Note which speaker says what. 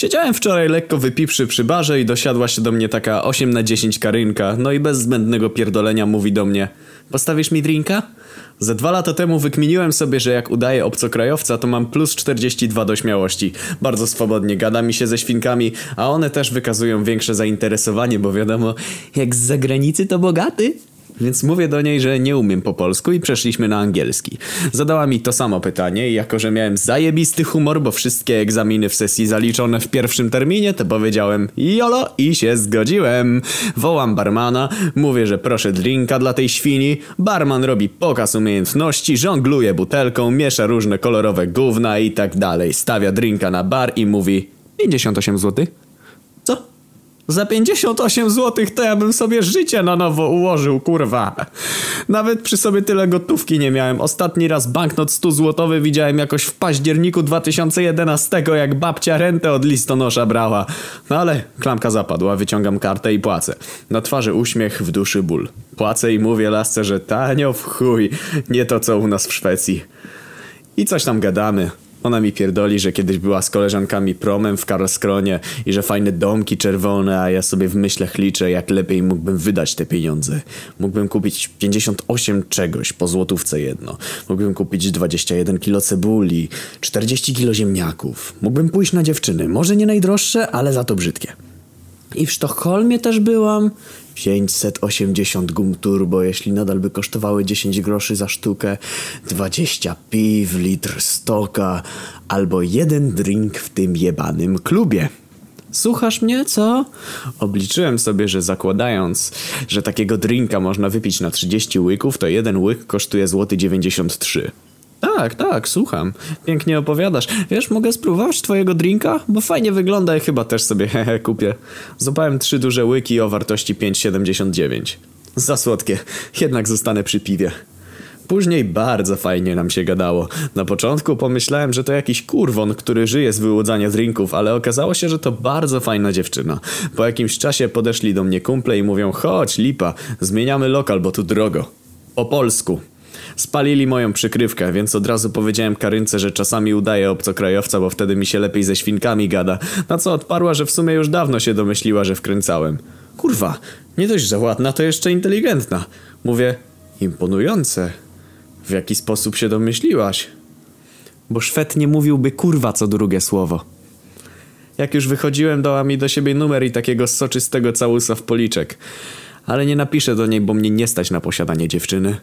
Speaker 1: Siedziałem wczoraj lekko wypipszy przy barze i dosiadła się do mnie taka 8 na 10 karynka, no i bez zbędnego pierdolenia mówi do mnie Postawisz mi drinka? Ze dwa lata temu wykminiłem sobie, że jak udaję obcokrajowca, to mam plus 42 do śmiałości. Bardzo swobodnie gada mi się ze świnkami, a one też wykazują większe zainteresowanie, bo wiadomo, jak z zagranicy to bogaty. Więc mówię do niej, że nie umiem po polsku i przeszliśmy na angielski. Zadała mi to samo pytanie i jako, że miałem zajebisty humor, bo wszystkie egzaminy w sesji zaliczone w pierwszym terminie, to powiedziałem jolo i się zgodziłem. Wołam barmana, mówię, że proszę drinka dla tej świni. Barman robi pokaz umiejętności, żongluje butelką, miesza różne kolorowe gówna i tak dalej. Stawia drinka na bar i mówi 58 zł. Za 58 zł to ja bym sobie życie na nowo ułożył, kurwa. Nawet przy sobie tyle gotówki nie miałem. Ostatni raz banknot 100 złotowy widziałem jakoś w październiku 2011, jak babcia rentę od listonosza brała. No ale klamka zapadła, wyciągam kartę i płacę. Na twarzy uśmiech, w duszy ból. Płacę i mówię lasce, że tanio w chuj, nie to co u nas w Szwecji. I coś tam gadamy. Ona mi pierdoli, że kiedyś była z koleżankami promem w Karlskronie i że fajne domki czerwone, a ja sobie w myślach liczę, jak lepiej mógłbym wydać te pieniądze. Mógłbym kupić 58 czegoś po złotówce jedno. Mógłbym kupić 21 kilo cebuli, 40 kilo ziemniaków. Mógłbym pójść na dziewczyny. Może nie najdroższe, ale za to brzydkie. I w Sztokholmie też byłam. 580 gum turbo, jeśli nadal by kosztowały 10 groszy za sztukę, 20 piw, litr stoka, albo jeden drink w tym jebanym klubie. Słuchasz mnie, co? Obliczyłem sobie, że zakładając, że takiego drinka można wypić na 30 łyków, to jeden łyk kosztuje złoty 93 zł. Tak, tak, słucham. Pięknie opowiadasz. Wiesz, mogę spróbować twojego drinka? Bo fajnie wygląda i chyba też sobie hehe kupię. Złapałem trzy duże łyki o wartości 5,79. Za słodkie. Jednak zostanę przy piwie. Później bardzo fajnie nam się gadało. Na początku pomyślałem, że to jakiś kurwon, który żyje z wyłudzania drinków, ale okazało się, że to bardzo fajna dziewczyna. Po jakimś czasie podeszli do mnie kumple i mówią, chodź lipa, zmieniamy lokal, bo tu drogo. Po polsku. Spalili moją przykrywkę, więc od razu powiedziałem Karynce, że czasami udaję obcokrajowca, bo wtedy mi się lepiej ze świnkami gada. Na co odparła, że w sumie już dawno się domyśliła, że wkręcałem. Kurwa, nie dość, że ładna, to jeszcze inteligentna. Mówię, imponujące. W jaki sposób się domyśliłaś? Bo Szwed nie mówiłby kurwa co drugie słowo. Jak już wychodziłem, dała mi do siebie numer i takiego soczystego całusa w policzek. Ale nie napiszę do niej, bo mnie nie stać na posiadanie dziewczyny.